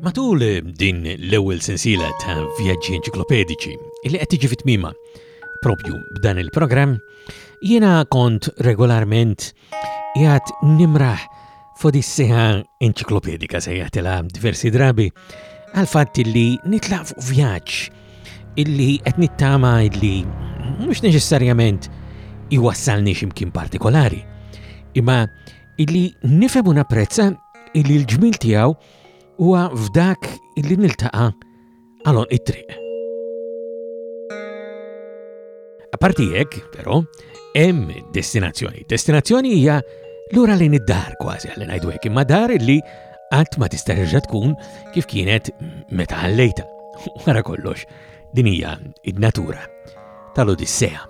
Matul eh, din l-ewwel sensiela ta' vjaġġi enċiklopedici li qed tiġi fit-tmima propju b'dan il-programm, jiena kont regolarment jgħat nimraħ f'odisseha enċiklopedika se jgħatilha diversi drabi għal fatt li nitlaq fuq vjaġġ illi qed nittama illi mhux neċessarjament iwassalni x'imkien partikolari, imma illi nifhem u napprezza illi l-ġmil tiegħu huwa f'dak illi niltaqa' għalon it-triq. Aparti hekk, però, hemm destinazzjoni. Destinazzjoni hija lura lejn id-dar kważi għalli ngħidu hekk, imma dar illi qatt ma tista' terġa' tkun kif kienet meta ħallejta. Wara kollox, din hija id-natura tal-Odissea.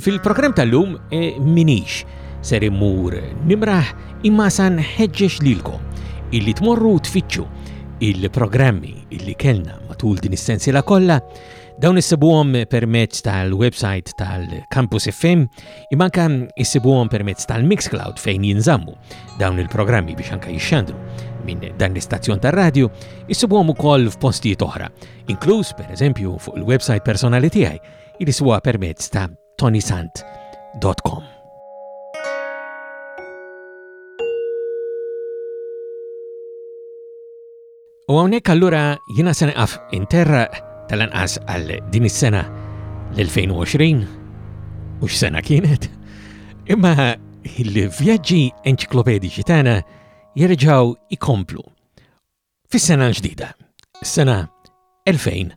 Fil-programm tal-lum e, minix ser immur nimraħ imma san ħeġġeġ lilkom illi tmorru tfittxu il-programmi illi kellna matul din is-sensiela kollha Dawn issibuhom permezz tal-website tal-Campus FM Imma anke issibuhom permezz tal-Mixcloud fejn jinżammu dawn il-programmi biex anke jixxandru minn dan l-istazzjon tar-radju, issibuhom ukoll f'postijiet oħra, inkluż pereżempju fuq il-website personali tiegħi li suwa permezz ta' tonisant.com. U hawnhekk allura jiena se nieqaf interraq tal-anqas għal din is-sena l-2020 u x'sena kienet. Imma il-vjaġġi enċiklopediċi tagħna jerġgħu ikomplu fis-sena l-ġdida, sena 2020.